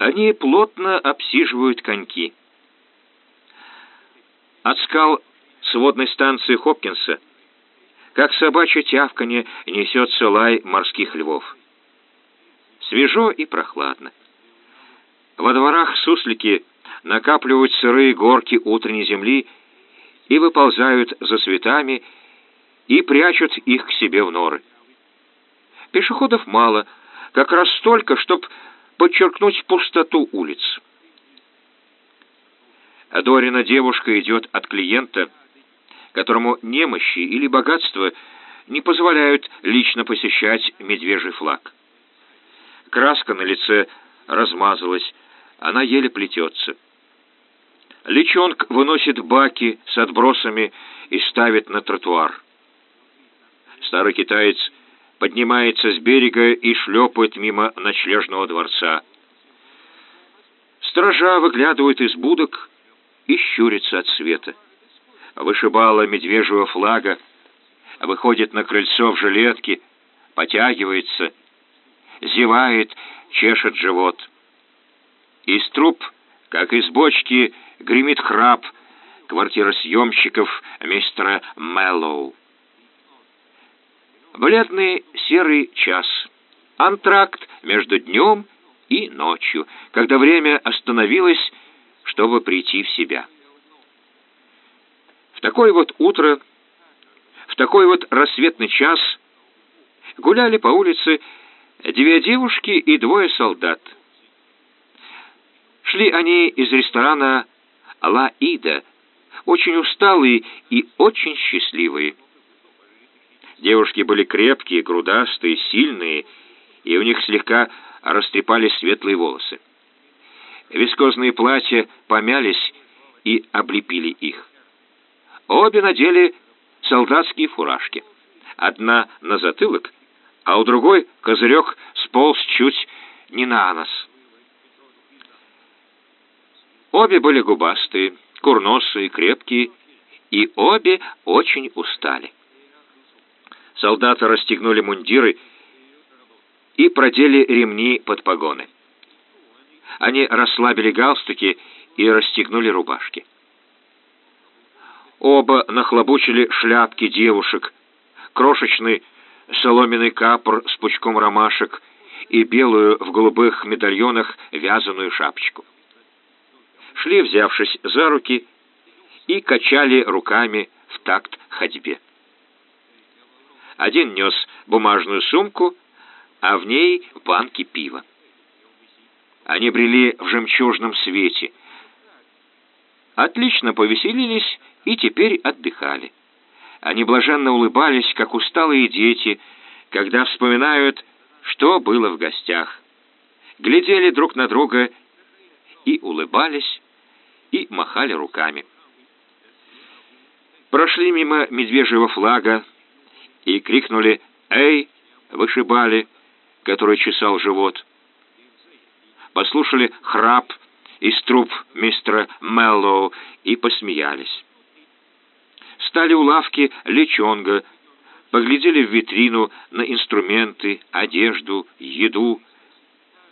Они плотно обсиживают коньки. От скал сводной станции Хопкинса, как собачье тявканье, несется лай морских львов. Свежо и прохладно. Во дворах суслики накапливают сырые горки утренней земли и выползают за цветами и прячут их к себе в норы. Пешеходов мало, как раз столько, чтобы подчеркнуть пустоту улиц. Дорина девушка идет от клиента, которому немощи или богатство не позволяют лично посещать медвежий флаг. Краска на лице размазалась, она еле плетется. Личонг выносит баки с отбросами и ставит на тротуар. Старый китаец поднимается с берега и шлепает мимо ночлежного дворца. Сторожа выглядывают из будок и щурится от света. Вышибала медвежьего флага, выходит на крыльцо в жилетке, потягивается, зевает, чешет живот. Из труб, как из бочки, гремит храп квартиросъемщиков мистера Мэллоу. Бледный серый час. Антракт между днем и ночью, когда время остановилось, чтобы прийти в себя. В такое вот утро, в такой вот рассветный час гуляли по улице две девушки и двое солдат. Шли они из ресторана «Ла Ида», очень усталые и очень счастливые. Девушки были крепкие, грудастые, сильные, и у них слегка растрепались светлые волосы. Вискозные платья помялись и облепили их. Обе надели солдатские фуражки. Одна на затылок, а у другой козырек сполз чуть не на нос. Обе были губастые, курносые, крепкие, и обе очень устали. Солдаты расстегнули мундиры и продели ремни под погоны. Они расслабили галстуки и расстегнули рубашки. Оба нахлобучили шляпки девушек, крошечный соломенный капор с пучком ромашек и белую в голубых медальонах вязаную шапочку. Шли, взявшись за руки, и качали руками в такт ходьбе. Один нес бумажную сумку, а в ней банки пива. Они брели в жемчужном свете. Отлично повеселились и теперь отдыхали. Они блаженно улыбались, как усталые дети, когда вспоминают, что было в гостях. Глядели друг на друга и улыбались, и махали руками. Прошли мимо медвежьего флага, и крикнули «Эй!» вышибали, который чесал живот. Послушали храп из труб мистера Меллоу и посмеялись. Стали у лавки лечонга, поглядели в витрину на инструменты, одежду, еду,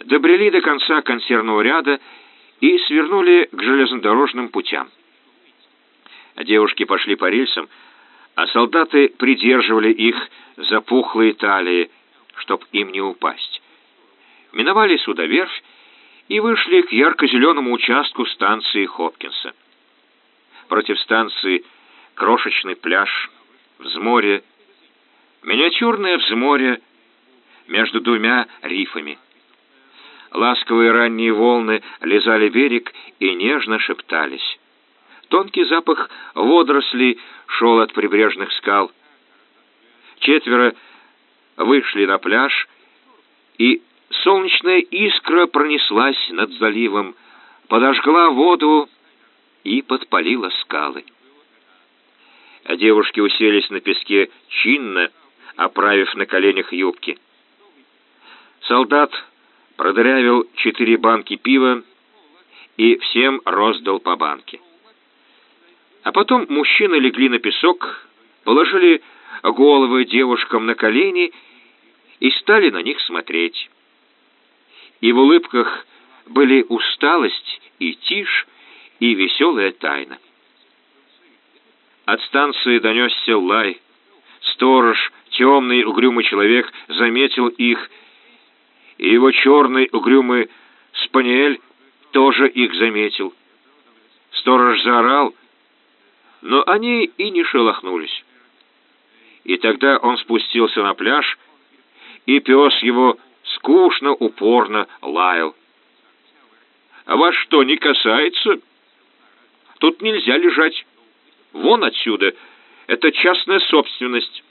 добрели до конца консервного ряда и свернули к железнодорожным путям. Девушки пошли по рельсам, а солдаты придерживали их за пухлые талии, чтоб им не упасть. Миновали судоверфь и вышли к ярко-зеленому участку станции Хопкинса. Против станции крошечный пляж, взморье, миниатюрное взморье между двумя рифами. Ласковые ранние волны лизали берег и нежно шептались. Тонкий запах водорослей шел от прибрежных скал. Четверо вышли на пляж, и солнечная искра пронеслась над заливом, подожгла воду и подпалила скалы. А девушки уселись на песке чинно, оправив на коленях юбки. Солдат продырявил четыре банки пива и всем роздал по банке. А потом мужчины легли на песок, положили головы девушкам на колени и стали на них смотреть. И в улыбках были усталость и тишь, и веселая тайна. От станции донесся лай. Сторож, темный угрюмый человек, заметил их, и его черный угрюмый спаниель тоже их заметил. Сторож заорал, но они и не шелохнулись. И тогда он спустился на пляж, и пес его скучно, упорно лаял. «А вас что, не касается? Тут нельзя лежать. Вон отсюда. Это частная собственность».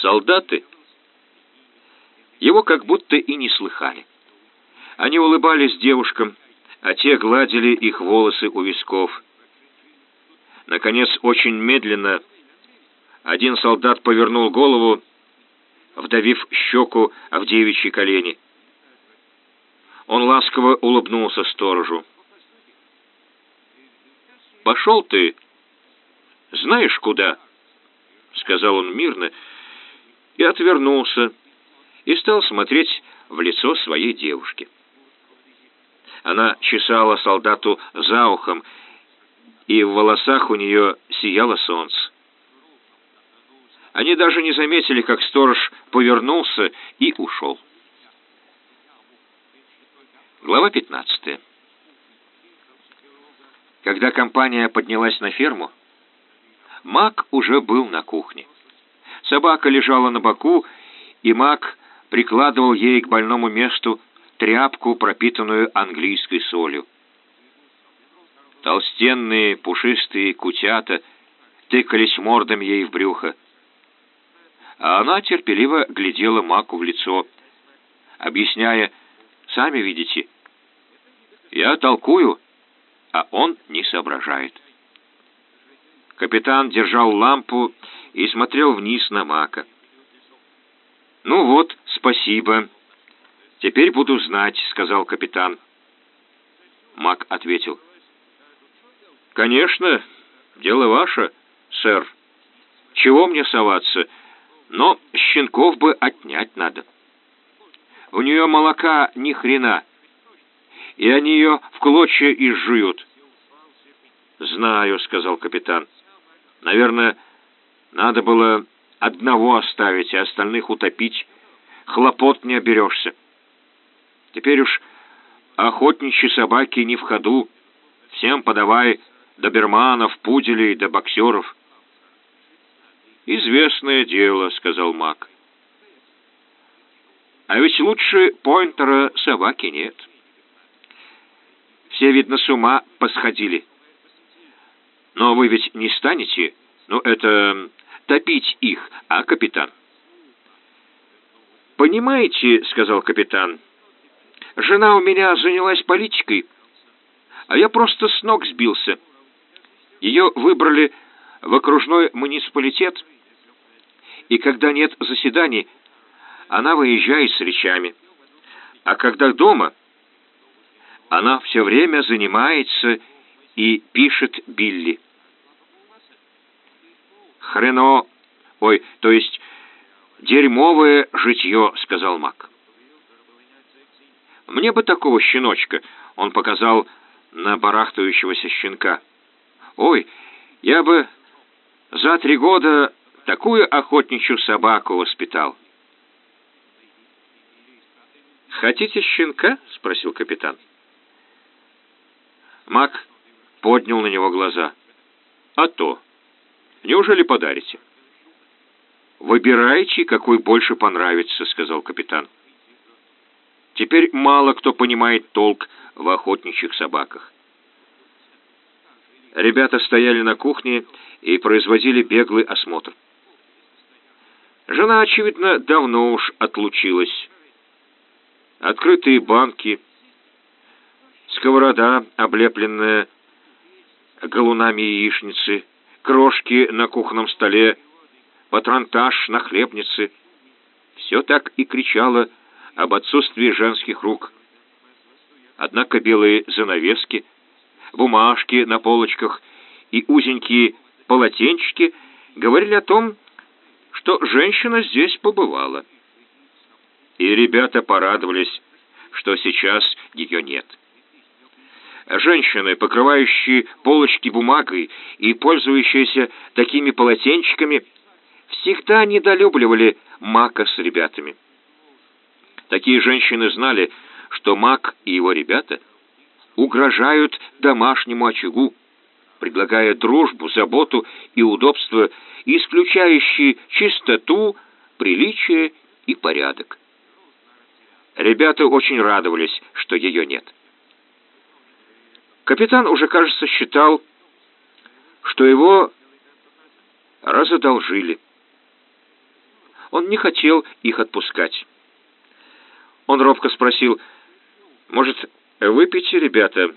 Солдаты его как будто и не слыхали. Они улыбались девушкам, а те гладили их волосы у висков. Наконец, очень медленно, один солдат повернул голову, вдавив щеку в девичьи колени. Он ласково улыбнулся сторожу. «Пошел ты, знаешь куда?» — сказал он мирно и отвернулся, и стал смотреть в лицо своей девушки. Она чесала солдату за ухом, и в волосах у нее сияло солнце. Они даже не заметили, как сторож повернулся и ушел. Глава 15. Когда компания поднялась на ферму, Мак уже был на кухне. Собака лежала на боку, и Мак прикладывал ей к больному месту тряпку, пропитанную английской солью. Толстенные, пушистые кутята тыкались мордами ей в брюхо. А она терпеливо глядела Маку в лицо, объясняя, «Сами видите, я толкую, а он не соображает». Капитан держал лампу и смотрел вниз на Мака. «Ну вот, спасибо. Теперь буду знать», — сказал капитан. Мак ответил. «Конечно, дело ваше, сэр. Чего мне соваться? Но щенков бы отнять надо. У нее молока ни хрена, и они ее в клочья изжуют». «Знаю», — сказал капитан. «Наверное, надо было Одного оставить, а остальных утопить. Хлопот не оберешься. Теперь уж охотничьи собаки не в ходу. Всем подавай доберманов, пуделей до боксеров. «Известное дело», — сказал Мак. «А ведь лучше Пойнтера собаки нет». Все, видно, с ума посходили. Но вы ведь не станете, ну, это топить их, а, капитан?» «Понимаете, — сказал капитан, — жена у меня занялась политикой, а я просто с ног сбился. Ее выбрали в окружной муниципалитет, и когда нет заседаний, она выезжает с речами. А когда дома, она все время занимается и пишет Билли. Хрено... Ой, то есть дерьмовое житье, сказал Мак. Мне бы такого щеночка, он показал на барахтающегося щенка. Ой, я бы за три года такую охотничью собаку воспитал. «Хотите щенка?» — спросил капитан. Мак поднял на него глаза. «А то!» Неужели подарите?» «Выбирайте, какой больше понравится», — сказал капитан. «Теперь мало кто понимает толк в охотничьих собаках». Ребята стояли на кухне и производили беглый осмотр. Жена, очевидно, давно уж отлучилась. Открытые банки, сковорода, облепленная галунами яичницы — крошки на кухонном столе, патронтаж на хлебнице. Все так и кричало об отсутствии женских рук. Однако белые занавески, бумажки на полочках и узенькие полотенчики говорили о том, что женщина здесь побывала. И ребята порадовались, что сейчас ее нет. Женщины, покрывающие полочки бумагой и пользующиеся такими полотенчиками, всегда недолюбливали Мака с ребятами. Такие женщины знали, что Мак и его ребята угрожают домашнему очагу, предлагая дружбу, заботу и удобство, исключающие чистоту, приличие и порядок. Ребята очень радовались, что ее нет. Капитан уже, кажется, считал, что его разодолжили. Он не хотел их отпускать. Он робко спросил, «Может, выпейте, ребята?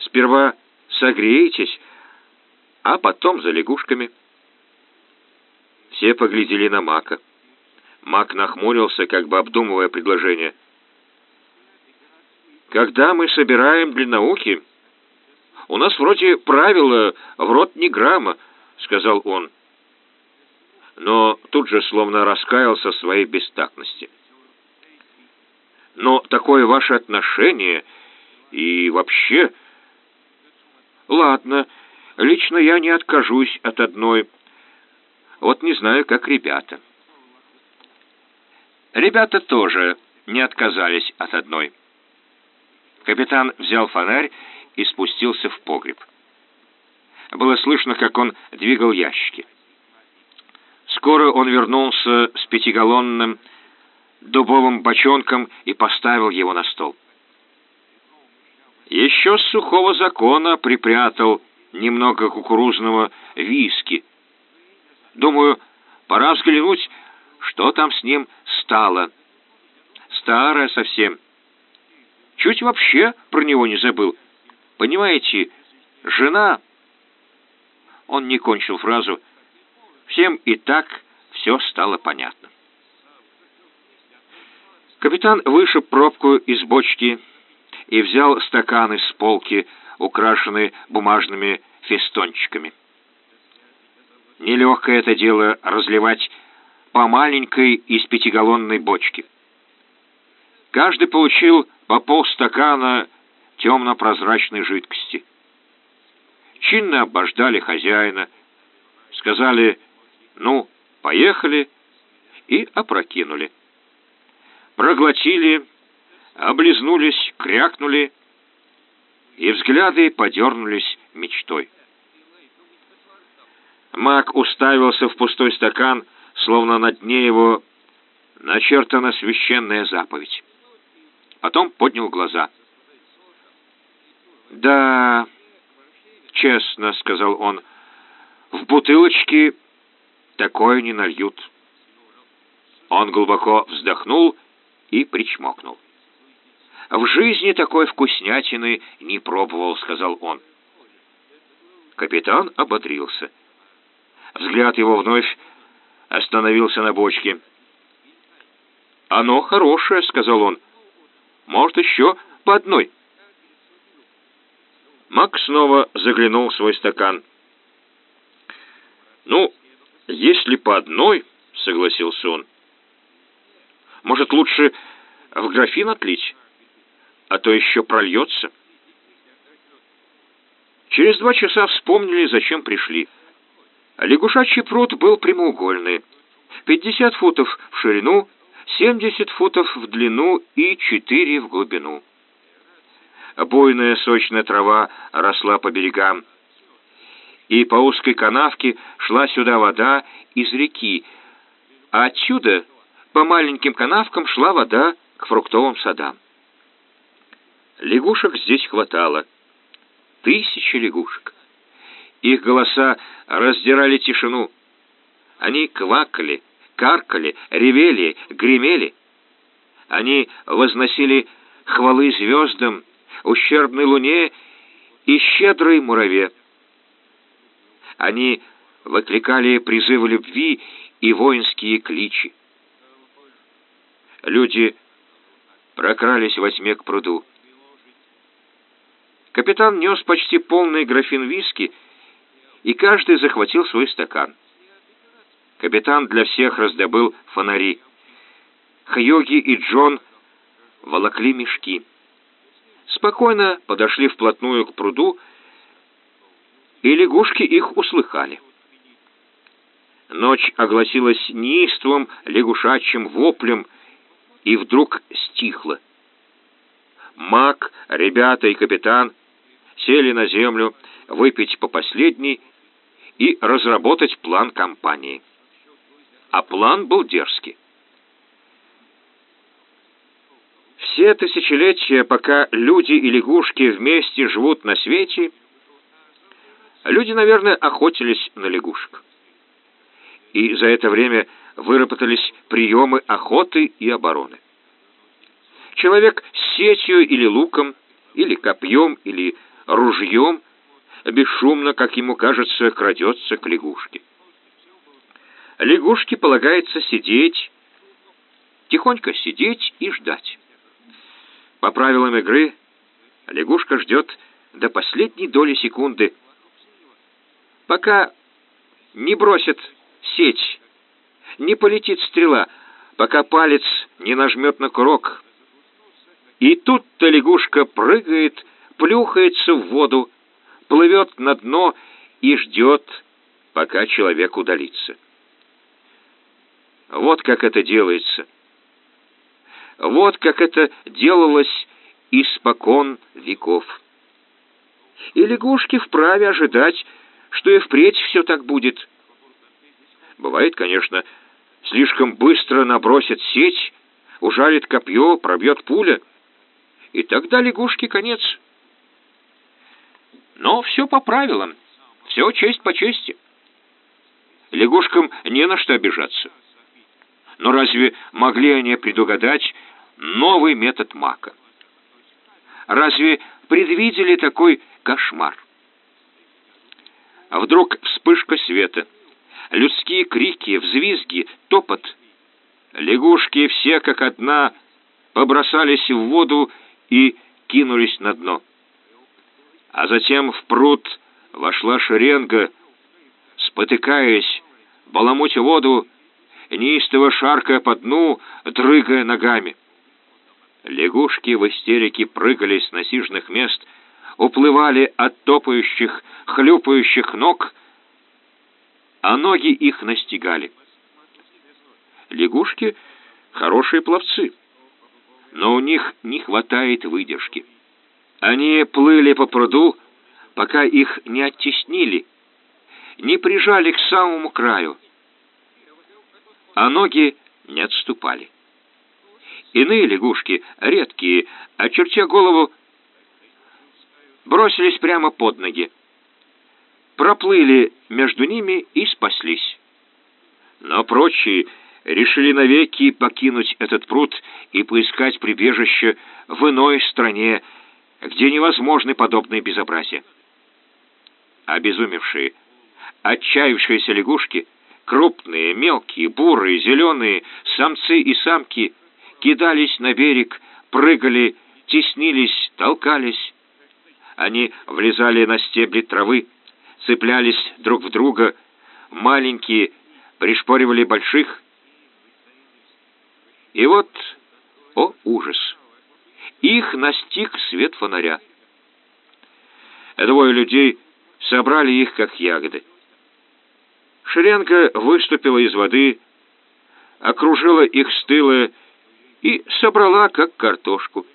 Сперва согреетесь, а потом за лягушками». Все поглядели на Мака. Мак нахмурился, как бы обдумывая предложение. «Когда мы собираем для науки...» У нас вроде правила в рот ни грамма, сказал он. Но тут же словно раскаялся в своей бестактности. Но такое ваше отношение и вообще... Ладно, лично я не откажусь от одной. Вот не знаю, как ребята. Ребята тоже не отказались от одной. Капитан взял фонарь и спустился в погреб. Было слышно, как он двигал ящики. Скоро он вернулся с пятигаллонным дубовым бочонком и поставил его на стол. Еще с сухого закона припрятал немного кукурузного виски. Думаю, пора взглянуть, что там с ним стало. Старое совсем. Чуть вообще про него не забыл. Понимаете, жена...» Он не кончил фразу. Всем и так все стало понятно. Капитан вышиб пробку из бочки и взял стаканы с полки, украшенные бумажными фестончиками. Нелегкое это дело разливать по маленькой из пятигаллонной бочки. Каждый получил по полстакана темно-прозрачной жидкости. Чинно обождали хозяина, сказали «ну, поехали» и опрокинули. Проглотили, облизнулись, крякнули, и взгляды подернулись мечтой. Маг уставился в пустой стакан, словно на дне его начертана священная заповедь. Потом поднял глаза — «Да, честно», — сказал он, — «в бутылочки такое не нальют». Он глубоко вздохнул и причмокнул. «В жизни такой вкуснятины не пробовал», — сказал он. Капитан ободрился. Взгляд его вновь остановился на бочке. «Оно хорошее», — сказал он. «Может, еще по одной?» Мак снова заглянул в свой стакан. «Ну, если по одной, — согласился он, — может, лучше в графин отлить, а то еще прольется». Через два часа вспомнили, зачем пришли. Лягушачий пруд был прямоугольный. 50 футов в ширину, 70 футов в длину и 4 в глубину. Буйная сочная трава росла по берегам. И по узкой канавке шла сюда вода из реки, а отсюда по маленьким канавкам шла вода к фруктовым садам. Лягушек здесь хватало. Тысячи лягушек. Их голоса раздирали тишину. Они квакали, каркали, ревели, гремели. Они возносили хвалы звездам ущербной луне и щедрой мураве. Они выкликали призывы любви и воинские кличи. Люди прокрались во тьме к пруду. Капитан нес почти полный графин виски, и каждый захватил свой стакан. Капитан для всех раздобыл фонари. Хьюги и Джон волокли мешки. Спокойно подошли вплотную к пруду, и лягушки их услыхали. Ночь огласилась неистовым лягушачьим воплем и вдруг стихла. Маг, ребята и капитан сели на землю выпить по последней и разработать план кампании. А план был дерзкий. Все тысячелетия, пока люди и лягушки вместе живут на свете, люди, наверное, охотились на лягушек. И за это время выработались приемы охоты и обороны. Человек с сетью или луком, или копьем, или ружьем бесшумно, как ему кажется, крадется к лягушке. Лягушке полагается сидеть, тихонько сидеть и ждать. По правилам игры лягушка ждет до последней доли секунды, пока не бросит сеть, не полетит стрела, пока палец не нажмет на курок. И тут-то лягушка прыгает, плюхается в воду, плывет на дно и ждет, пока человек удалится. Вот как это делается. Вот как это делалось испокон веков. И лягушки вправе ожидать, что и впредь все так будет. Бывает, конечно, слишком быстро набросит сеть, ужалит копье, пробьет пуля, и тогда лягушке конец. Но все по правилам, все честь по чести. Лягушкам не на что обижаться. Но разве могли они предугадать новый метод мака? Разве предвидели такой кошмар? А вдруг вспышка света, людские крики, взвизги, топот. Лягушки все как одна побросались в воду и кинулись на дно а затем в пруд вошла шеренга, спотыкаясь, баламутя воду, неистово шаркая по дну, дрыгая ногами. Лягушки в истерике прыгали с насиженных мест, уплывали от топающих, хлюпающих ног, а ноги их настигали. Лягушки — хорошие пловцы, но у них не хватает выдержки. Они плыли по пруду, пока их не оттеснили, не прижали к самому краю, а ноги не отступали. Иные лягушки, редкие, очертя голову, бросились прямо под ноги, проплыли между ними и спаслись. Но прочие решили навеки покинуть этот пруд и поискать прибежище в иной стране, где невозможны подобные безобразия. Обезумевшие, отчаявшиеся лягушки, крупные, мелкие, бурые, зеленые, самцы и самки, кидались на берег, прыгали, теснились, толкались. Они влезали на стебли травы, цеплялись друг в друга, маленькие пришпоривали больших. И вот, о ужас! Их настиг свет фонаря. Двое людей собрали их, как ягоды. Шеренга выступила из воды, окружила их с тыла и собрала, как картошку.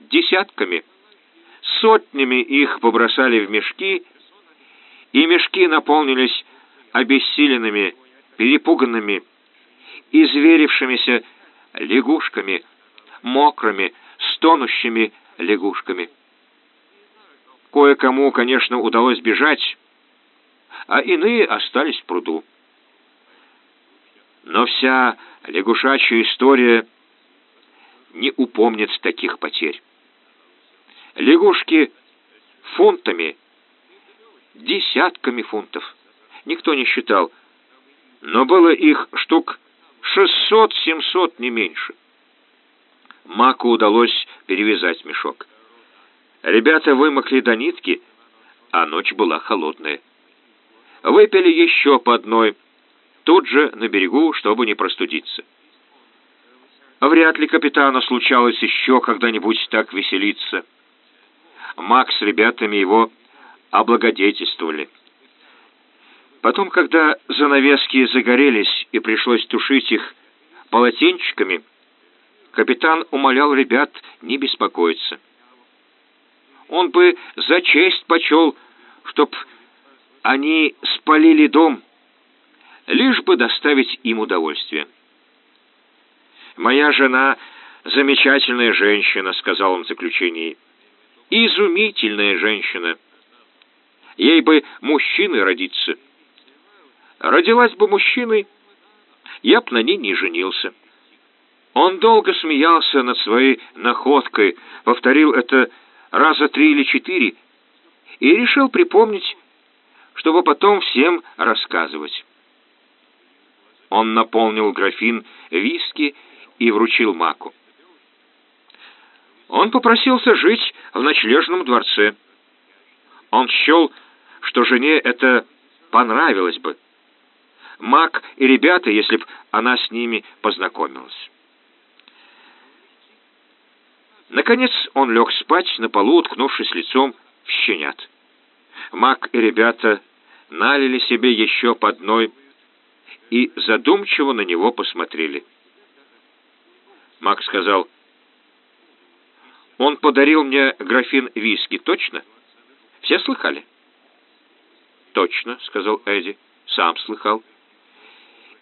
Десятками, сотнями их побросали в мешки, и мешки наполнились обессиленными, перепуганными, изверившимися лягушками, мокрыми, стонущими лягушками. Кое-кому, конечно, удалось бежать, а иные остались в пруду. Но вся лягушачья история не упомнит таких потерь. Лягушки фунтами, десятками фунтов. Никто не считал, но было их штук шестьсот-семьсот не меньше. Маку удалось перевязать мешок. Ребята вымокли до нитки, а ночь была холодная. Выпили еще по одной, тут же на берегу, чтобы не простудиться. Вряд ли капитану случалось еще когда-нибудь так веселиться. Макс с ребятами его облагодетельствовали. Потом, когда занавески загорелись и пришлось тушить их полотенчиками, капитан умолял ребят не беспокоиться. Он бы за честь почел, чтоб они спалили дом, лишь бы доставить им удовольствие. «Моя жена — замечательная женщина», — сказал он в заключении. «Изумительная женщина. Ей бы мужчиной родиться. Родилась бы мужчиной, я б на ней не женился». Он долго смеялся над своей находкой, повторил это раза три или четыре и решил припомнить, чтобы потом всем рассказывать. Он наполнил графин виски и вручил Маку. Он попросился жить в ночлежном дворце. Он счел, что жене это понравилось бы. Мак и ребята, если б она с ними познакомилась. Наконец он лег спать на полу, уткнувшись лицом в щенят. Мак и ребята налили себе еще по одной и задумчиво на него посмотрели. Мак сказал, «Он подарил мне графин виски, точно? Все слыхали?» «Точно», — сказал Эдди, — «сам слыхал».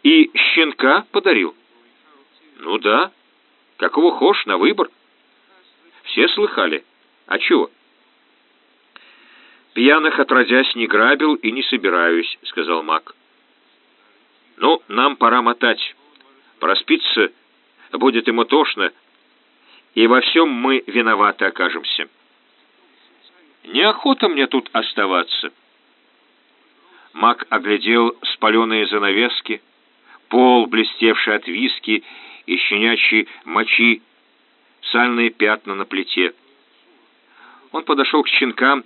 «И щенка подарил?» «Ну да, какого хошь на выбор». «Все слыхали? А чего?» «Пьяных отродясь не грабил и не собираюсь», — сказал Мак. «Ну, нам пора мотать. Проспиться будет ему тошно, и во всем мы виноваты окажемся. Неохота мне тут оставаться». Мак оглядел спаленные занавески, пол, блестевший от виски и щенячьей мочи, сальные пятна на плите. Он подошел к щенкам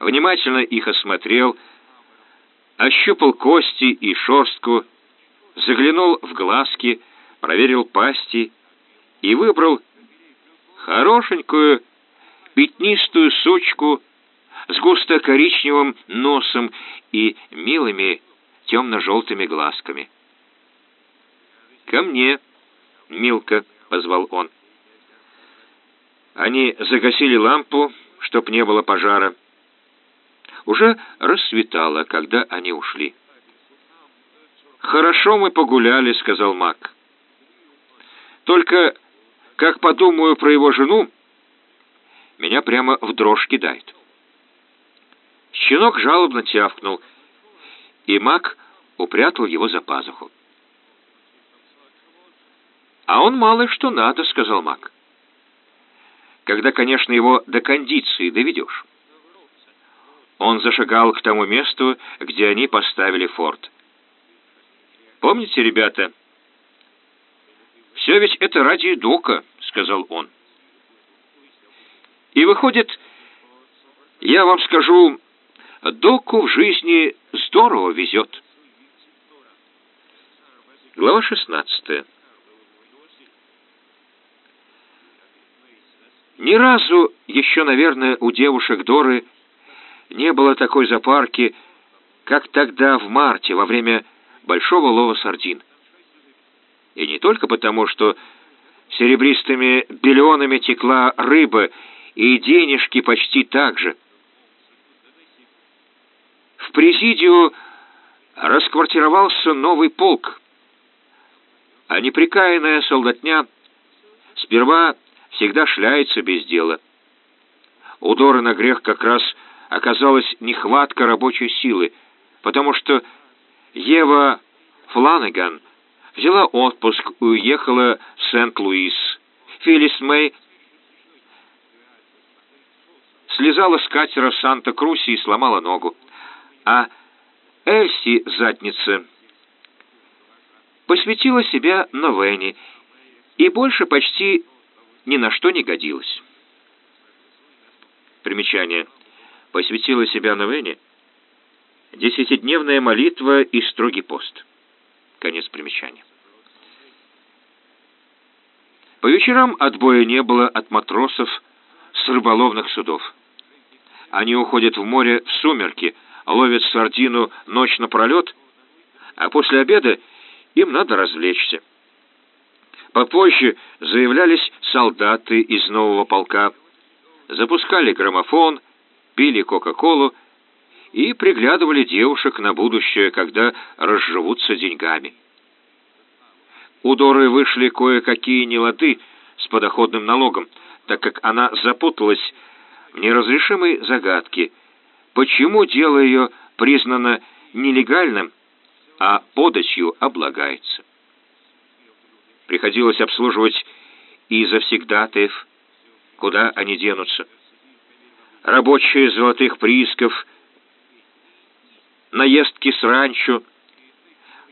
внимательно их осмотрел, ощупал кости и шерстку, заглянул в глазки, проверил пасти и выбрал хорошенькую пятнистую сучку с густо-коричневым носом и милыми темно-желтыми глазками. «Ко мне, Милка», — позвал он. Они загасили лампу, чтоб не было пожара, уже рассветало, когда они ушли. «Хорошо мы погуляли», — сказал Мак. «Только, как подумаю про его жену, меня прямо в дрожь кидает». Щенок жалобно тявкнул, и Мак упрятал его за пазуху. «А он мало что надо», — сказал Мак. «Когда, конечно, его до кондиции доведешь». Он зашагал к тому месту, где они поставили форт. «Помните, ребята?» «Все ведь это ради Дока», — сказал он. «И выходит, я вам скажу, Доку в жизни здорово везет». Глава 16 Ни разу еще, наверное, у девушек Доры не было такой запарки, как тогда в марте во время большого лова сардин. И не только потому, что серебристыми биллионами текла рыба, и денежки почти так же. В президию расквартировался новый полк, а неприкаянная солдатня сперва всегда шляется без дела. У Доры на грех как раз оказалась нехватка рабочей силы, потому что Ева Фланаган взяла отпуск и уехала в Сент-Луис. Филлис Мэй слезала с катера Санта-Круси и сломала ногу. А Эльси, задница, посвятила себя новене и больше почти ни на что не годилась. Примечание посвятила себя новене, десятидневная молитва и строгий пост. Конец примечания. По вечерам отбоя не было от матросов с рыболовных судов. Они уходят в море в сумерки, ловят сардину ночь напролет, а после обеда им надо развлечься. Попозже заявлялись солдаты из нового полка, запускали граммофон, пили Кока-Колу и приглядывали девушек на будущее, когда разживутся деньгами. У Доры вышли кое-какие нелады с подоходным налогом, так как она запуталась в неразрешимой загадке, почему дело ее признано нелегальным, а податью облагается. Приходилось обслуживать и завсегдатаев, куда они денутся. Рабочие золотых приисков, наездки с ранчо,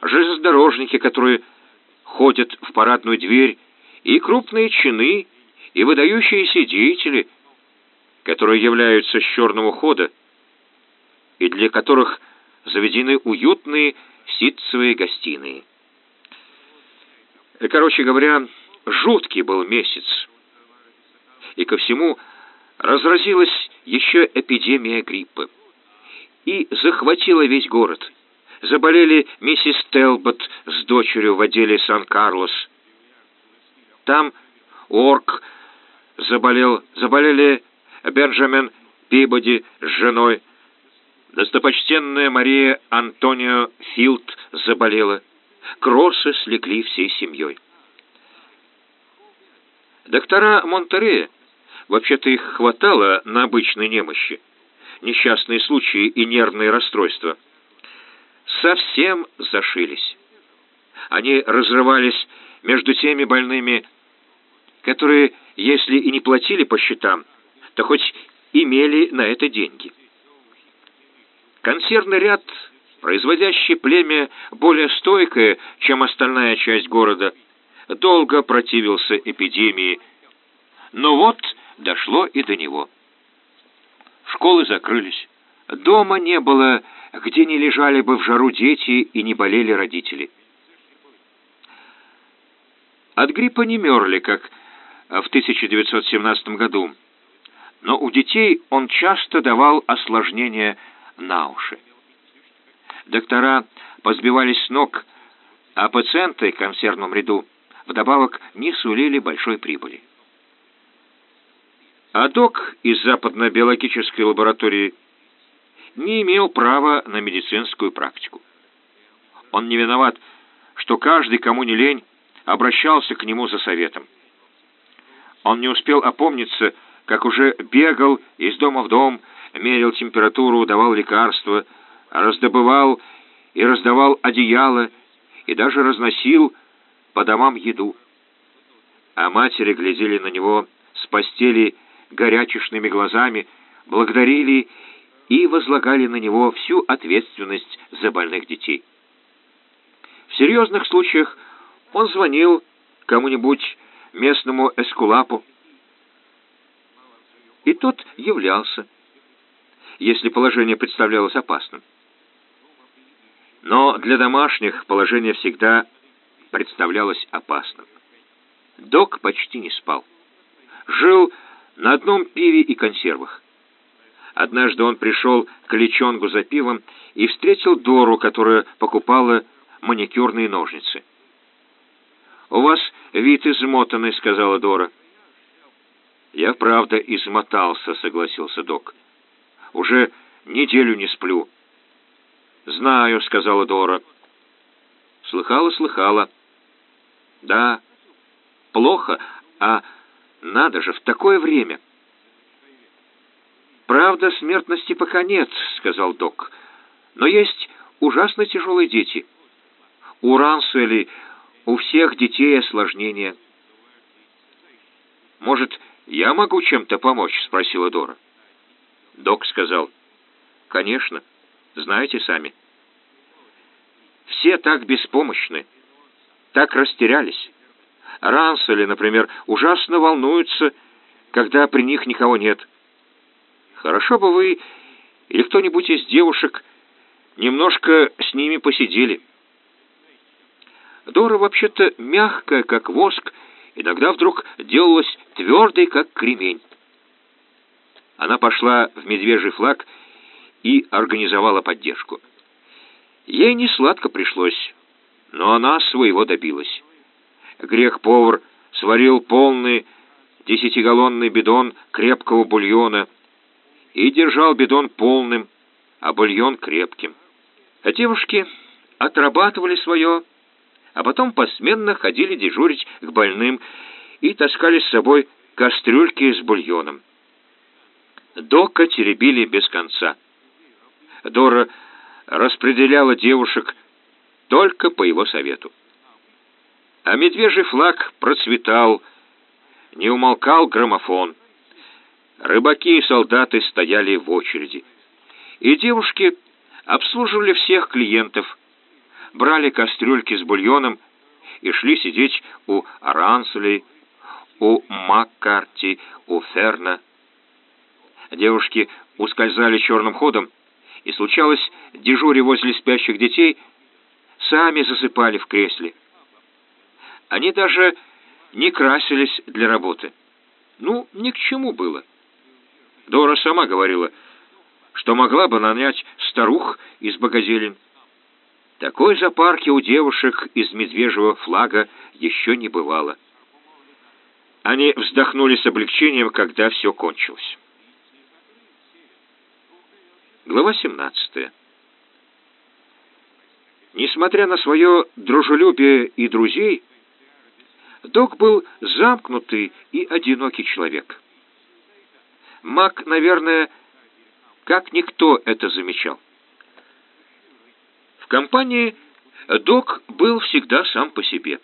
железнодорожники, которые ходят в парадную дверь, и крупные чины, и выдающиеся деятели, которые являются с черного хода, и для которых заведены уютные ситцевые гостиные. И, короче говоря, жуткий был месяц. И ко всему разразилась еще эпидемия гриппа. И захватила весь город. Заболели миссис Телбот с дочерью в отделе Сан-Карлос. Там Орк заболел, заболели Бенджамин Пибоди с женой. Достопочтенная Мария Антонио Филд заболела. Кроссы слегли всей семьей. Доктора Монтерея, вообще-то их хватало на обычные немощи, несчастные случаи и нервные расстройства, совсем зашились. Они разрывались между теми больными, которые, если и не платили по счетам, то хоть имели на это деньги. Консервный ряд, производящий племя более стойкое, чем остальная часть города, долго противился эпидемии, но вот дошло и до него. Школы закрылись. Дома не было, где не лежали бы в жару дети и не болели родители. От гриппа не мерли, как в 1917 году, но у детей он часто давал осложнения на уши. Доктора позбивались с ног, а пациенты в консервном ряду вдобавок не сулили большой прибыли. А док из западно-биологической лаборатории не имел права на медицинскую практику. Он не виноват, что каждый, кому не лень, обращался к нему за советом. Он не успел опомниться, как уже бегал из дома в дом, мерил температуру, давал лекарства, раздобывал и раздавал одеяло и даже разносил по домам еду. А матери глядели на него с постели горячечными глазами, благодарили и возлагали на него всю ответственность за больных детей. В серьезных случаях он звонил кому-нибудь местному эскулапу, и тот являлся, если положение представлялось опасным. Но для домашних положение всегда представлялось опасным. Док почти не спал. Жил на одном пиве и консервах. Однажды он пришел к лечонгу за пивом и встретил Дору, которая покупала маникюрные ножницы. «У вас вид измотанный», — сказала Дора. «Я правда измотался», — согласился док. «Уже неделю не сплю». «Знаю», — сказала Дора. «Слыхала, слыхала». «Да, плохо, а надо же, в такое время». «Правда, смертности пока нет», — сказал док. «Но есть ужасно тяжелые дети. У Рансуэли у всех детей осложнения». «Может, я могу чем-то помочь?» — спросила Дора. Док сказал, «Конечно, знаете сами. Все так беспомощны, так растерялись. Рансели, например, ужасно волнуются, когда при них никого нет. Хорошо бы вы или кто-нибудь из девушек немножко с ними посидели». Дора вообще-то мягкая, как воск, иногда вдруг делалась твердой, как кремень. Она пошла в медвежий флаг и организовала поддержку. Ей не сладко пришлось, но она своего добилась. Грех-повар сварил полный десятигаллонный бидон крепкого бульона и держал бидон полным, а бульон крепким. А девушки отрабатывали свое, а потом посменно ходили дежурить к больным и таскали с собой кастрюльки с бульоном. Дока теребили без конца. Дора распределяла девушек только по его совету. А медвежий флаг процветал, не умолкал граммофон. Рыбаки и солдаты стояли в очереди. И девушки обслуживали всех клиентов, брали кастрюльки с бульоном и шли сидеть у Аранселей, у Маккарти, у Ферна. Девушки ускользали черным ходом, и случалось, дежуря возле спящих детей, сами засыпали в кресле. Они даже не красились для работы. Ну, ни к чему было. Дора сама говорила, что могла бы нанять старух из богазелин. Такой запарки у девушек из медвежьего флага еще не бывало. Они вздохнули с облегчением, когда все кончилось. Глава 17. Несмотря на свое дружелюбие и друзей, Док был замкнутый и одинокий человек. Мак, наверное, как никто это замечал. В компании Док был всегда сам по себе.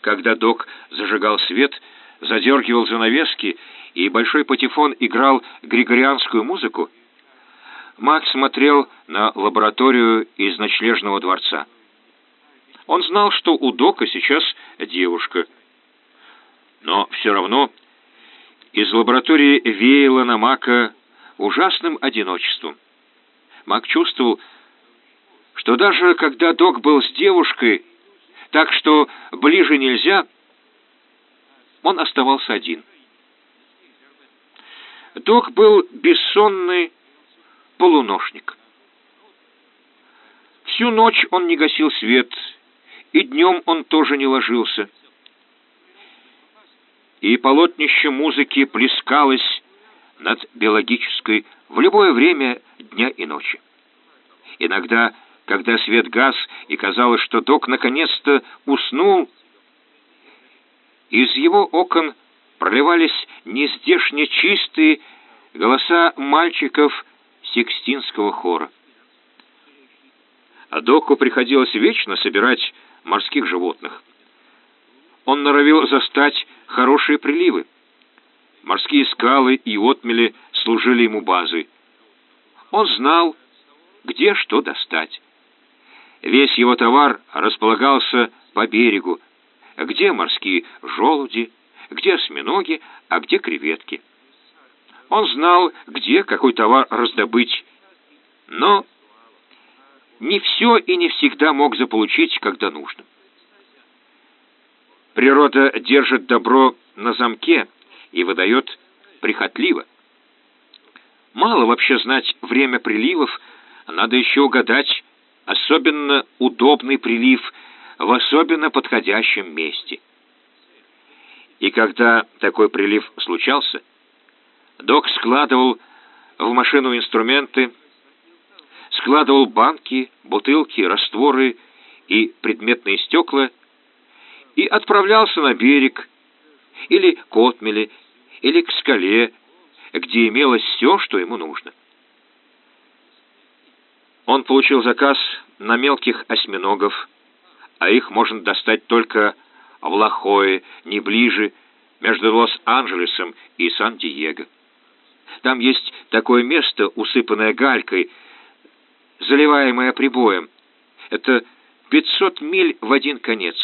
Когда Док зажигал свет, задергивал занавески, и большой патефон играл григорианскую музыку, Мак смотрел на лабораторию из ночлежного дворца. Он знал, что у Дока сейчас девушка. Но все равно из лаборатории веяло на Мака ужасным одиночеством. Мак чувствовал, что даже когда Док был с девушкой, так что ближе нельзя, он оставался один. Док был бессонный полуношник. Всю ночь он не гасил свет, и днем он тоже не ложился. И полотнище музыки плескалось над биологической в любое время дня и ночи. Иногда, когда свет гас и казалось, что док наконец-то уснул, из его окон проливались нездешне чистые голоса мальчиков Сикстинского хора. А доку приходилось вечно собирать морских животных. Он норовил застать хорошие приливы. Морские скалы и отмели служили ему базой. Он знал, где что достать. Весь его товар располагался по берегу, где морские желуди, где осьминоги, а где креветки. Он знал, где какой товар раздобыть, но не все и не всегда мог заполучить, когда нужно. Природа держит добро на замке и выдает прихотливо. Мало вообще знать время приливов, надо еще угадать особенно удобный прилив в особенно подходящем месте. И когда такой прилив случался, док складывал в машину инструменты, складывал банки, бутылки, растворы и предметные стекла и отправлялся на берег или к отмели, или к скале, где имелось все, что ему нужно. Он получил заказ на мелких осьминогов, а их можно достать только в Лахое, не ближе, между Лос-Анджелесом и Сан-Диего. Там есть такое место, усыпанное галькой, заливаемое прибоем. Это 500 миль в один конец.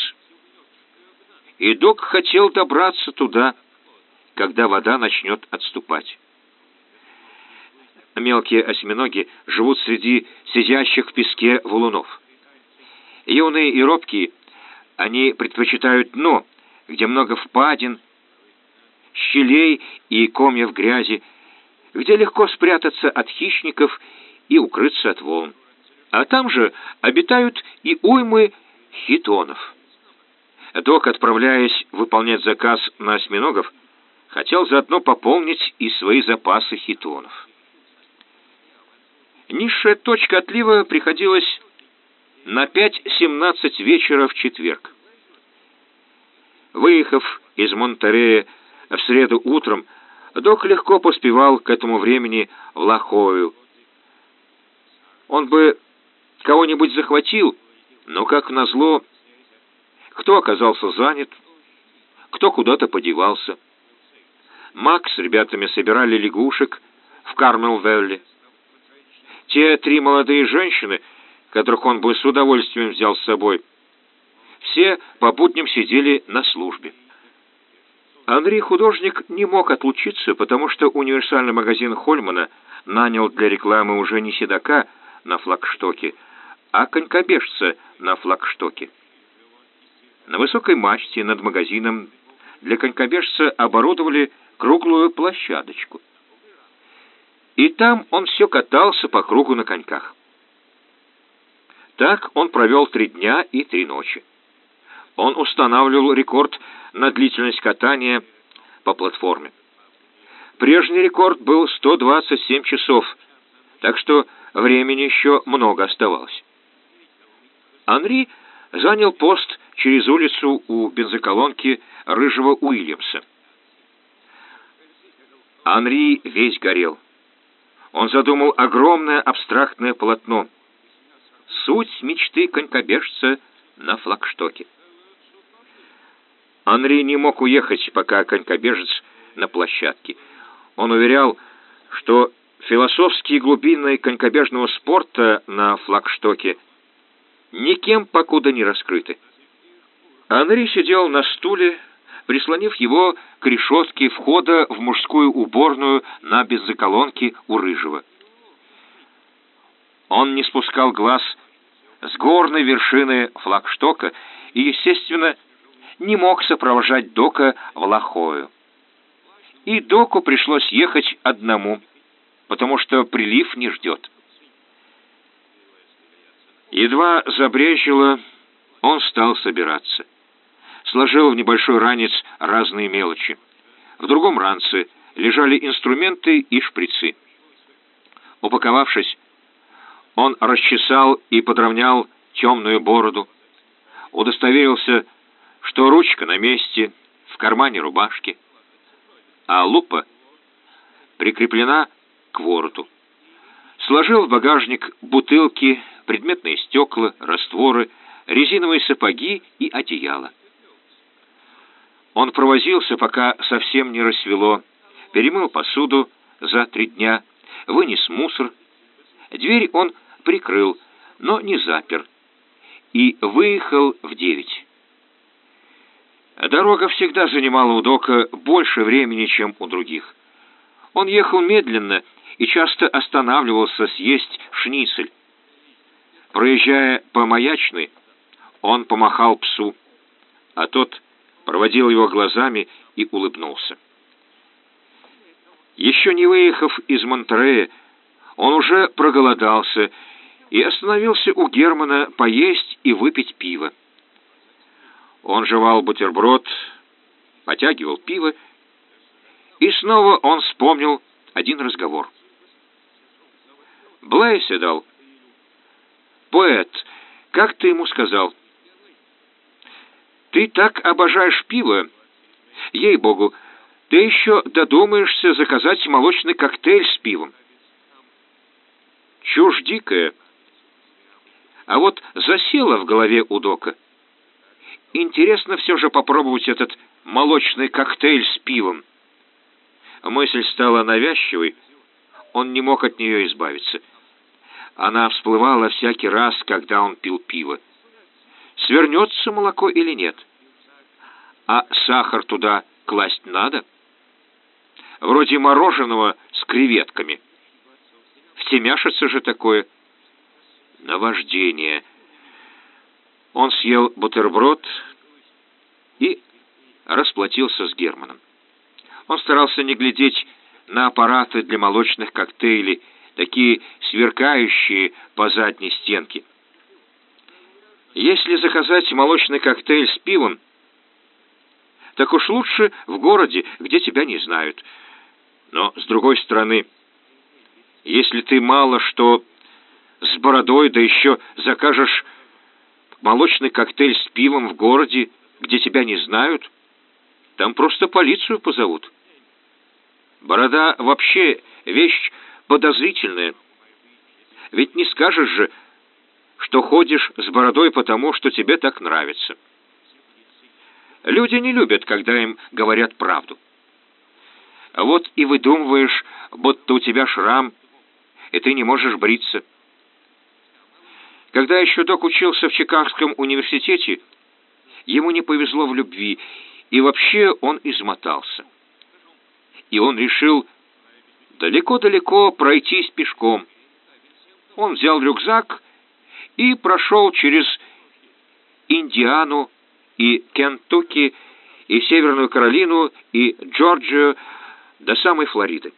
И док хотел добраться туда, когда вода начнет отступать. Мелкие осьминоги живут среди сидящих в песке валунов. Юные и робкие, они предпочитают дно, где много впадин, щелей и комьев грязи, где легко спрятаться от хищников и укрыться от волн. А там же обитают и уймы хитонов. Док, отправляясь выполнять заказ на осьминогов, хотел заодно пополнить и свои запасы хитонов. Низшая точка отлива приходилась на 5.17 вечера в четверг. Выехав из Монтерея в среду утром, Док легко поспевал к этому времени в Лахою. Он бы кого-нибудь захватил, но, как назло, кто оказался занят, кто куда-то подевался. Макс с ребятами собирали лягушек в Кармел-Велли. Те три молодые женщины, которых он бы с удовольствием взял с собой, все по будням сидели на службе. Андрей художник не мог отлучиться, потому что универсальный магазин Хольмана нанял для рекламы уже не седока на флагштоке, а конькобежца на флагштоке. На высокой мачте над магазином для конькобежца оборудовали круглую площадочку. И там он все катался по кругу на коньках. Так он провел три дня и три ночи. Он устанавливал рекорд на длительность катания по платформе. Прежний рекорд был 127 часов, так что времени еще много оставалось. Анри занял пост через улицу у бензоколонки рыжего Уильямса. Анри весь горел. Он задумал огромное абстрактное полотно. Суть мечты конькобежца на флагштоке. Анри не мог уехать, пока конькобежец на площадке. Он уверял, что философские глубины конькобежного спорта на флагштоке никем покуда не раскрыты. Анри сидел на стуле, прислонив его к решетке входа в мужскую уборную на бензоколонке у Рыжего. Он не спускал глаз с горной вершины флагштока и, естественно, не мог сопровождать Дока в Лохою. И Доку пришлось ехать одному, потому что прилив не ждет. Едва забрежило, он стал собираться. Сложил в небольшой ранец разные мелочи. В другом ранце лежали инструменты и шприцы. Упаковавшись, он расчесал и подровнял темную бороду, удостоверился, что ручка на месте, в кармане рубашки, а лупа прикреплена к вороту. Сложил в багажник бутылки, предметные стекла, растворы, резиновые сапоги и одеяло. Он провозился, пока совсем не рассвело, перемыл посуду за три дня, вынес мусор. Дверь он прикрыл, но не запер, и выехал в девять. Дорога всегда занимала у Дока больше времени, чем у других. Он ехал медленно и часто останавливался съесть шницель. Проезжая по маячной, он помахал псу, а тот проводил его глазами и улыбнулся. Еще не выехав из Монтерея, он уже проголодался и остановился у Германа поесть и выпить пиво. Он жевал бутерброд, потягивал пиво, и снова он вспомнил один разговор. Блейседал, поэт, как ты ему сказал? Ты так обожаешь пиво. Ей-богу, ты еще додумаешься заказать молочный коктейль с пивом. Чушь дикая. А вот засела в голове у Дока — Интересно все же попробовать этот молочный коктейль с пивом. Мысль стала навязчивой, он не мог от нее избавиться. Она всплывала всякий раз, когда он пил пиво. Свернется молоко или нет? А сахар туда класть надо? Вроде мороженого с креветками. Втемяшится же такое наваждение — он съел бутерброд и расплатился с Германом. Он старался не глядеть на аппараты для молочных коктейлей, такие сверкающие по задней стенке. Если заказать молочный коктейль с пивом, так уж лучше в городе, где тебя не знают. Но, с другой стороны, если ты мало что с бородой, да еще закажешь молочный коктейль с пивом в городе, где тебя не знают, там просто полицию позовут. Борода вообще вещь подозрительная. Ведь не скажешь же, что ходишь с бородой потому, что тебе так нравится. Люди не любят, когда им говорят правду. Вот и выдумываешь, будто у тебя шрам, и ты не можешь бриться. Когда еще док учился в Чикагском университете, ему не повезло в любви, и вообще он измотался. И он решил далеко-далеко пройтись пешком. Он взял рюкзак и прошел через Индиану и Кентукки, и Северную Каролину, и Джорджию до самой Флориды.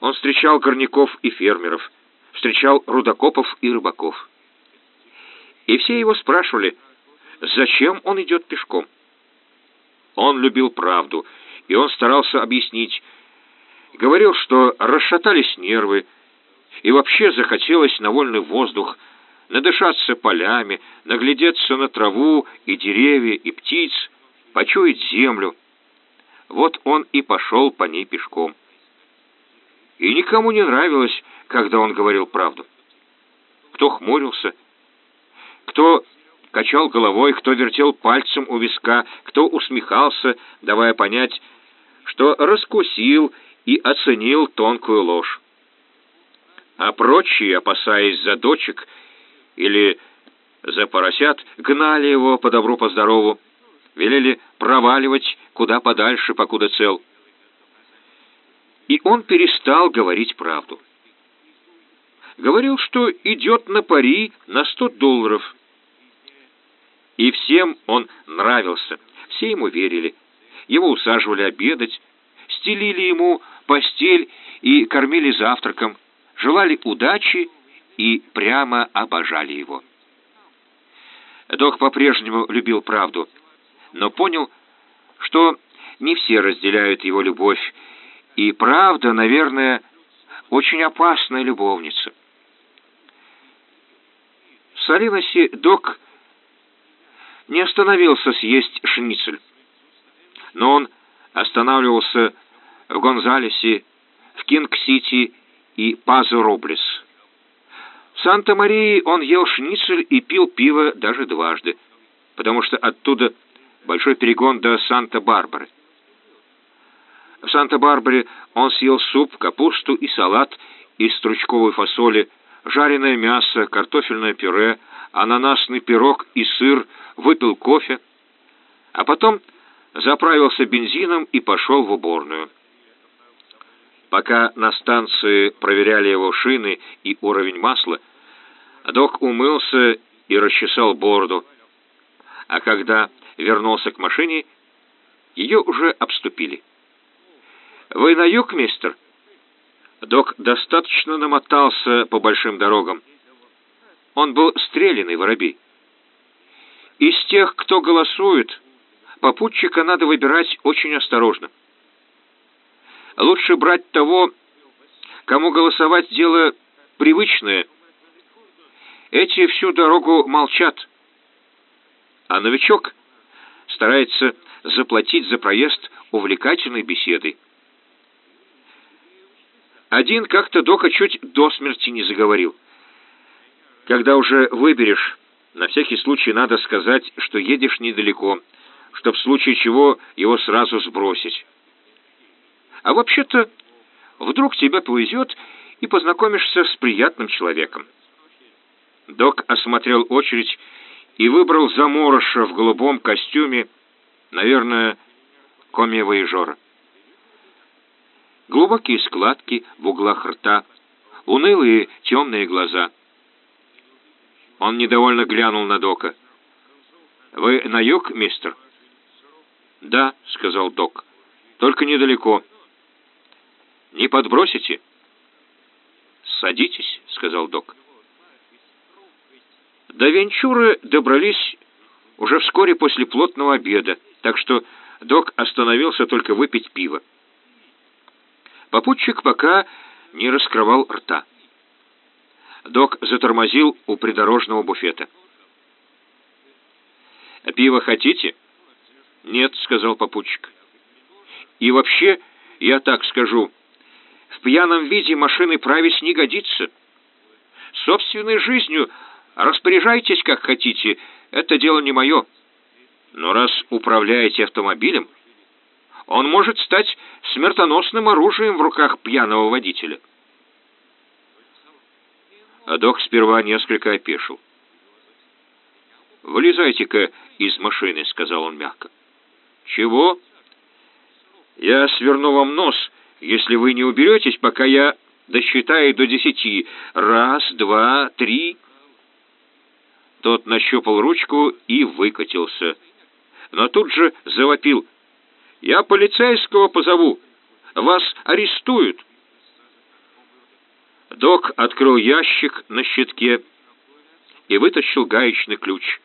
Он встречал горняков и фермеров, встречал рудокопов и рыбаков. И все его спрашивали, зачем он идет пешком. Он любил правду, и он старался объяснить. Говорил, что расшатались нервы, и вообще захотелось на вольный воздух, надышаться полями, наглядеться на траву и деревья и птиц, почуять землю. Вот он и пошел по ней пешком. И никому не нравилось, когда он говорил правду. Кто хмурился, кто качал головой, кто вертел пальцем у виска, кто усмехался, давая понять, что раскусил и оценил тонкую ложь. А прочие, опасаясь за дочек или за поросят, гнали его по добру, по велели проваливать куда подальше, покуда цел. И он перестал говорить правду. Говорил, что идет на пари на сто долларов. И всем он нравился, все ему верили. Его усаживали обедать, стелили ему постель и кормили завтраком, желали удачи и прямо обожали его. Док по-прежнему любил правду, но понял, что не все разделяют его любовь, и правда, наверное, очень опасная любовница. В Салиносе док не остановился съесть шницель, но он останавливался в Гонзалесе, в Кинг-Сити и Пазо-Роблес. В Санта-Марии он ел шницель и пил пиво даже дважды, потому что оттуда большой перегон до Санта-Барбары. В Санта-Барбаре он съел суп, капусту и салат из стручковой фасоли, жареное мясо, картофельное пюре, ананасный пирог и сыр, выпил кофе, а потом заправился бензином и пошел в уборную. Пока на станции проверяли его шины и уровень масла, док умылся и расчесал бороду, а когда вернулся к машине, ее уже обступили. «Вы на юг, мистер?» Док достаточно намотался по большим дорогам. Он был стрелянный воробей. Из тех, кто голосует, попутчика надо выбирать очень осторожно. Лучше брать того, кому голосовать дело привычное. Эти всю дорогу молчат. А новичок старается заплатить за проезд увлекательной беседой. Один как-то Дока чуть до смерти не заговорил. Когда уже выберешь, на всякий случай надо сказать, что едешь недалеко, чтоб в случае чего его сразу сбросить. А вообще-то, вдруг тебе повезет и познакомишься с приятным человеком. Док осмотрел очередь и выбрал заморыша в голубом костюме, наверное, коми-воежора. Глубокие складки в углах рта, унылые темные глаза. Он недовольно глянул на Дока. «Вы на юг, мистер?» «Да», — сказал док, — «только недалеко». «Не подбросите?» «Садитесь», — сказал док. До Венчуры добрались уже вскоре после плотного обеда, так что док остановился только выпить пиво. Попутчик пока не раскрывал рта. Док затормозил у придорожного буфета. «Пиво хотите?» «Нет», — сказал попутчик. «И вообще, я так скажу, в пьяном виде машины править не годится. Собственной жизнью распоряжайтесь как хотите, это дело не мое. Но раз управляете автомобилем, он может стать смертоносным оружием в руках пьяного водителя». А док сперва несколько опешил. «Вылезайте-ка из машины», — сказал он мягко. «Чего?» «Я сверну вам нос, если вы не уберетесь, пока я досчитаю до десяти. Раз, два, три...» Тот нащупал ручку и выкатился. Но тут же завопил. «Я полицейского позову! Вас арестуют!» Док открыл ящик на щитке и вытащил гаечный ключ.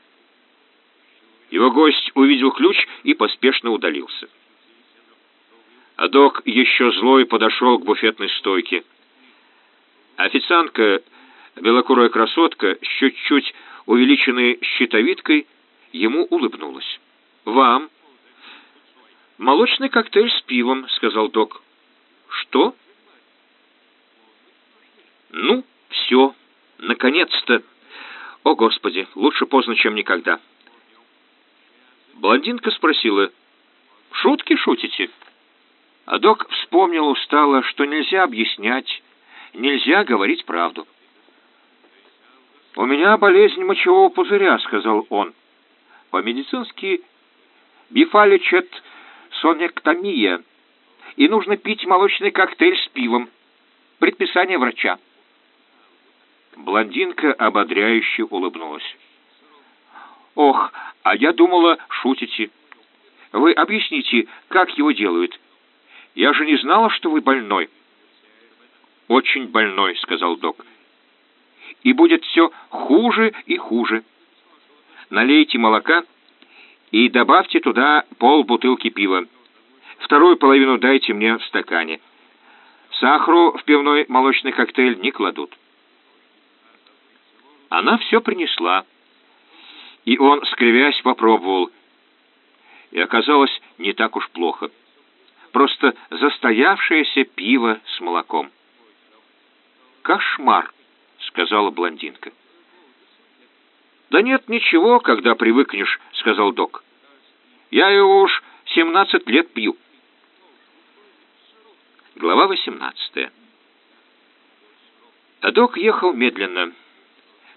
Его гость увидел ключ и поспешно удалился. А док еще злой подошел к буфетной стойке. Официантка, белокурая красотка, с чуть-чуть увеличенной щитовидкой, ему улыбнулась. «Вам?» «Молочный коктейль с пивом», — сказал док. «Что?» «Ну, все, наконец-то!» «О, Господи, лучше поздно, чем никогда!» Блондинка спросила, «Шутки шутите?» А док вспомнил устало, что нельзя объяснять, нельзя говорить правду. «У меня болезнь мочевого пузыря», — сказал он. «По-медицински бифаличет сонектомия, и нужно пить молочный коктейль с пивом. Предписание врача». Блондинка ободряюще улыбнулась. «Ох, а я думала, шутите. Вы объясните, как его делают. Я же не знала, что вы больной». «Очень больной», — сказал док. «И будет все хуже и хуже. Налейте молока и добавьте туда пол бутылки пива. Вторую половину дайте мне в стакане. Сахару в пивной молочный коктейль не кладут». Она все принесла. И он, скривясь, попробовал. И оказалось не так уж плохо. Просто застоявшееся пиво с молоком. «Кошмар», — сказала блондинка. «Да нет ничего, когда привыкнешь», — сказал док. «Я его уж семнадцать лет пью». Глава восемнадцатая. А док ехал медленно.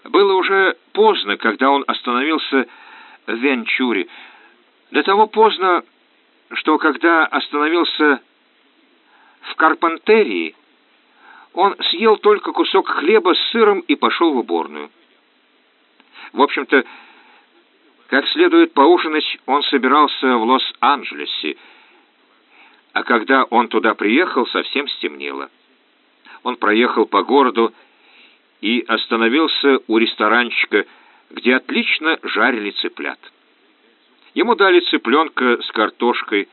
Было уже поздно, когда он остановился в Венчуре. До того поздно, что когда остановился в Карпантерии, он съел только кусок хлеба с сыром и пошел в уборную. В общем-то, как следует поужинать, он собирался в Лос-Анджелесе, а когда он туда приехал, совсем стемнело. Он проехал по городу и остановился у ресторанчика, где отлично жарили цыплят. Ему дали цыпленка с картошкой,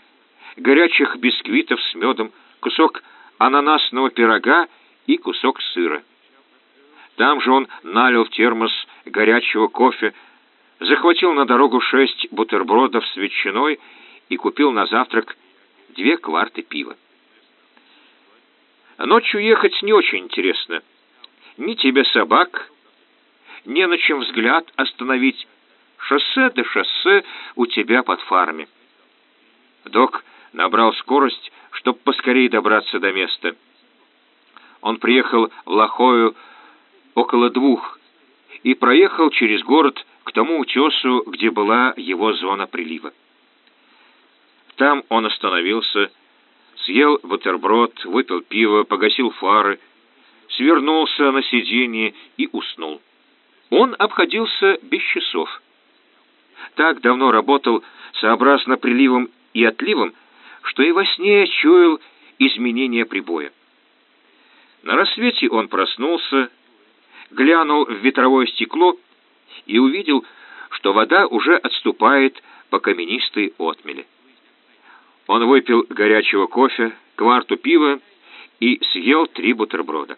горячих бисквитов с медом, кусок ананасного пирога и кусок сыра. Там же он налил термос горячего кофе, захватил на дорогу шесть бутербродов с ветчиной и купил на завтрак две кварты пива. Ночью ехать не очень интересно — ни тебе собак, не на чем взгляд остановить. Шоссе да шоссе у тебя под фарами. Док набрал скорость, чтобы поскорее добраться до места. Он приехал в Лохою около двух и проехал через город к тому утесу, где была его зона прилива. Там он остановился, съел бутерброд, выпил пиво, погасил фары, свернулся на сиденье и уснул. Он обходился без часов. Так давно работал, сообразно приливам и отливом, что и во сне чуял изменение прибоя. На рассвете он проснулся, глянул в ветровое стекло и увидел, что вода уже отступает по каменистой отмели. Он выпил горячего кофе, кварту пива и съел три бутерброда.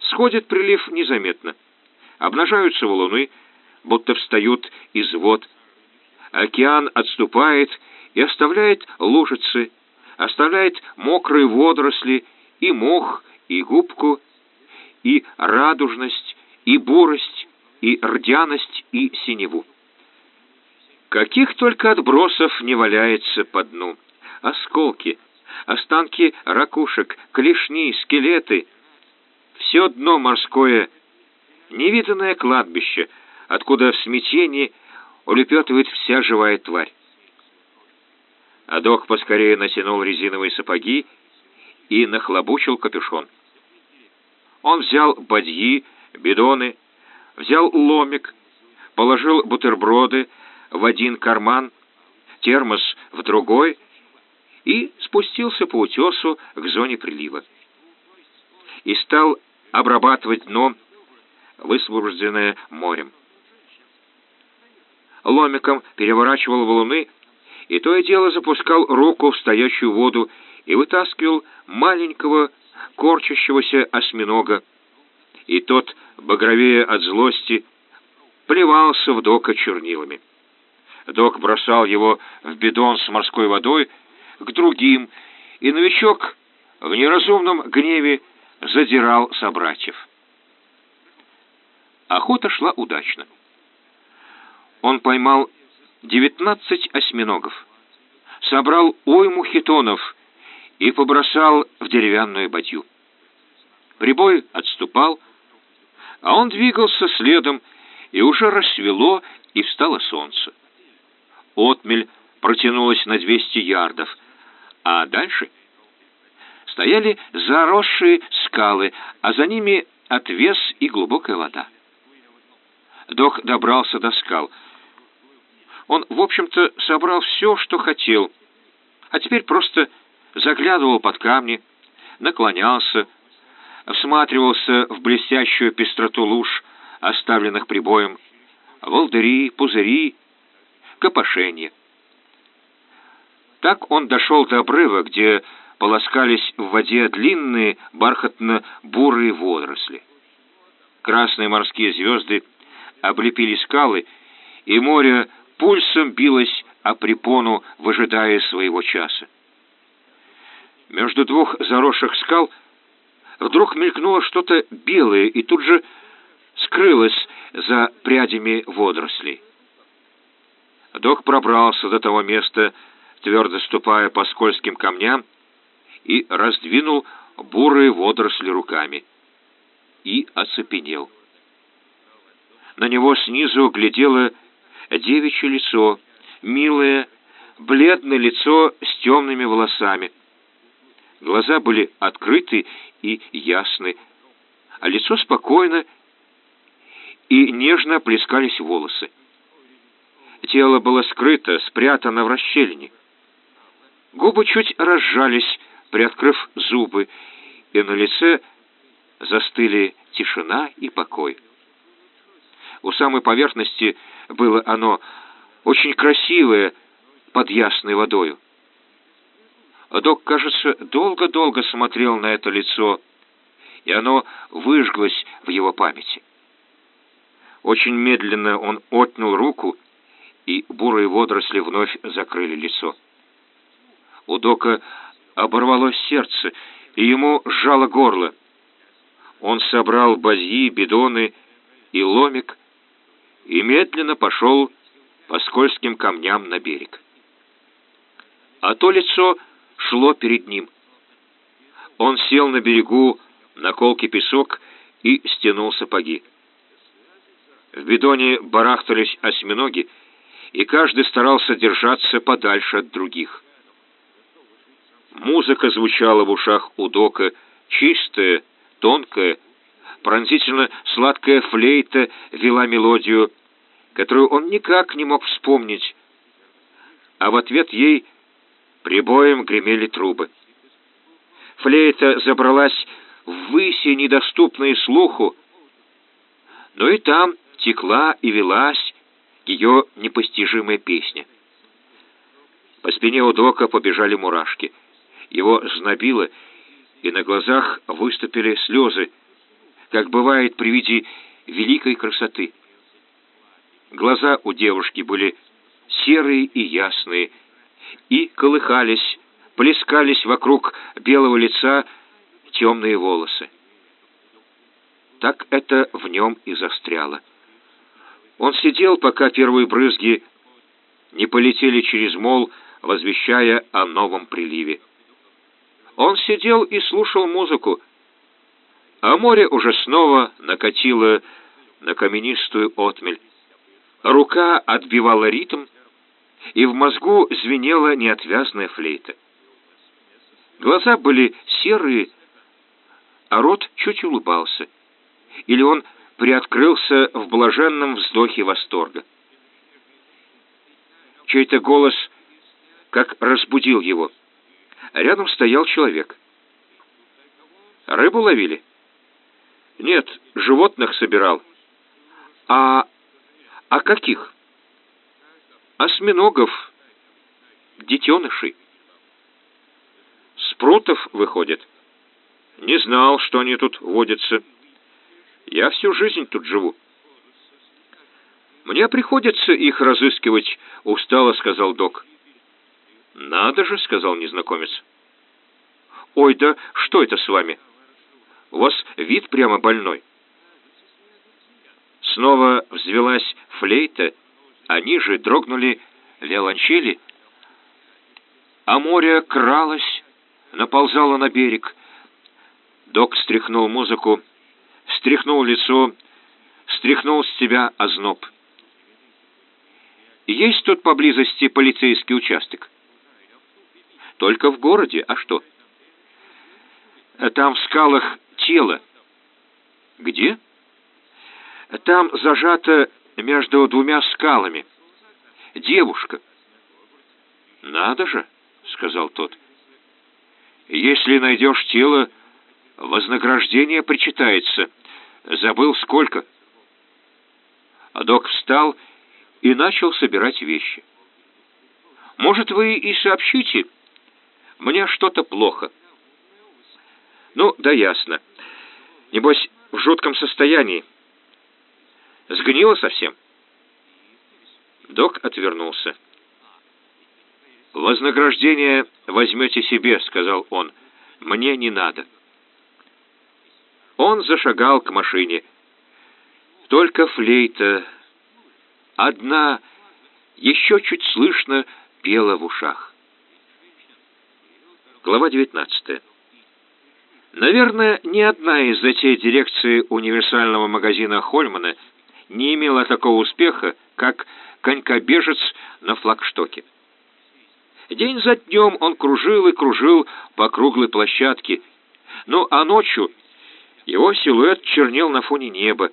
Сходит прилив незаметно. Обнажаются валуны, будто встают из вод. Океан отступает и оставляет лужицы, оставляет мокрые водоросли и мох, и губку, и радужность, и бурость, и рдяность, и синеву. Каких только отбросов не валяется по дну. Осколки, останки ракушек, клешни, скелеты. Все дно морское — невиданное кладбище, откуда в смятении улепетывает вся живая тварь. Адок поскорее натянул резиновые сапоги и нахлобучил капюшон. Он взял бадьи, бидоны, взял ломик, положил бутерброды, в один карман, термос в другой и спустился по утесу к зоне прилива. И стал обрабатывать дно, высвобожденное морем. Ломиком переворачивал валуны, и то и дело запускал руку в стоящую воду и вытаскивал маленького корчащегося осьминога, и тот, багровее от злости, плевался в дока чернилами. Док бросал его в бидон с морской водой к другим, и новичок в неразумном гневе задирал собратьев. Охота шла удачно. Он поймал девятнадцать осьминогов, собрал уйму хитонов и побросал в деревянную бадью. Прибой отступал, а он двигался следом, и уже рассвело, и встало солнце. Отмель протянулась на 200 ярдов, а дальше стояли заросшие скалы, а за ними отвес и глубокая вода. Док добрался до скал. Он, в общем-то, собрал все, что хотел, а теперь просто заглядывал под камни, наклонялся, всматривался в блестящую пестроту луж, оставленных прибоем, волдыри, пузыри, копошение. Так он дошел до обрыва, где полоскались в воде длинные бархатно-бурые водоросли. Красные морские звезды облепили скалы, и море пульсом билось о препону, выжидая своего часа. Между двух заросших скал вдруг мелькнуло что-то белое и тут же скрылось за прядями водорослей. Док пробрался до того места, твердо ступая по скользким камням, и раздвинул бурые водоросли руками. И оцепенел. На него снизу глядело девичье лицо, милое, бледное лицо с темными волосами. Глаза были открыты и ясны, а лицо спокойно и нежно плескались волосы. Тело было скрыто, спрятано в расщелине. Губы чуть разжались, приоткрыв зубы, и на лице застыли тишина и покой. У самой поверхности было оно очень красивое, под ясной водою. Док, кажется, долго-долго смотрел на это лицо, и оно выжглось в его памяти. Очень медленно он отнял руку и бурые водоросли вновь закрыли лицо. У Дока оборвалось сердце, и ему сжало горло. Он собрал базьи, бидоны и ломик и медленно пошел по скользким камням на берег. А то лицо шло перед ним. Он сел на берегу на колкий песок и стянул сапоги. В бидоне барахтались осьминоги, и каждый старался держаться подальше от других. Музыка звучала в ушах у Дока, чистая, тонкая, пронзительно сладкая флейта вела мелодию, которую он никак не мог вспомнить, а в ответ ей прибоем гремели трубы. Флейта забралась в выси, недоступные слуху, но и там текла и велась ее непостижимая песня. По спине у Дока побежали мурашки. Его знобило, и на глазах выступили слезы, как бывает при виде великой красоты. Глаза у девушки были серые и ясные, и колыхались, плескались вокруг белого лица темные волосы. Так это в нем и застряло. Он сидел, пока первые брызги не полетели через мол, возвещая о новом приливе. Он сидел и слушал музыку, а море уже снова накатило на каменистую отмель. Рука отбивала ритм, и в мозгу звенела неотвязная флейта. Глаза были серые, а рот чуть улыбался. Или он приоткрылся в блаженном вздохе восторга. Чей-то голос как разбудил его. Рядом стоял человек. «Рыбу ловили?» «Нет, животных собирал». «А... а каких?» «Осьминогов, детенышей». «Спрутов, выходит?» «Не знал, что они тут водятся. Я всю жизнь тут живу». «Мне приходится их разыскивать», — устало сказал док. «Надо же», — сказал незнакомец. «Ой, да что это с вами? У вас вид прямо больной». Снова взвелась флейта, а ниже дрогнули виолончели, а море кралось, наползало на берег. Док стряхнул музыку, стряхнул лицо, стряхнул с себя озноб. Есть тут поблизости полицейский участок? Только в городе, а что? Там в скалах тело. Где? Там зажато между двумя скалами. Девушка. Надо же, сказал тот. Если найдешь тело, вознаграждение причитается. Забыл сколько. Док встал и начал собирать вещи. Может, вы и сообщите, мне что-то плохо. Ну, да ясно. Небось, в жутком состоянии. Сгнило совсем. Док отвернулся. «Вознаграждение возьмете себе», — сказал он. «Мне не надо». Он зашагал к машине. Только флейта, одна, еще чуть слышно, пела в ушах. Глава 19. Наверное, ни одна из затей дирекции универсального магазина Хольмана не имела такого успеха, как конькобежец на флагштоке. День за днем он кружил и кружил по круглой площадке, ну а ночью его силуэт чернел на фоне неба,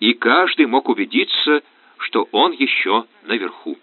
и каждый мог убедиться, что он еще наверху.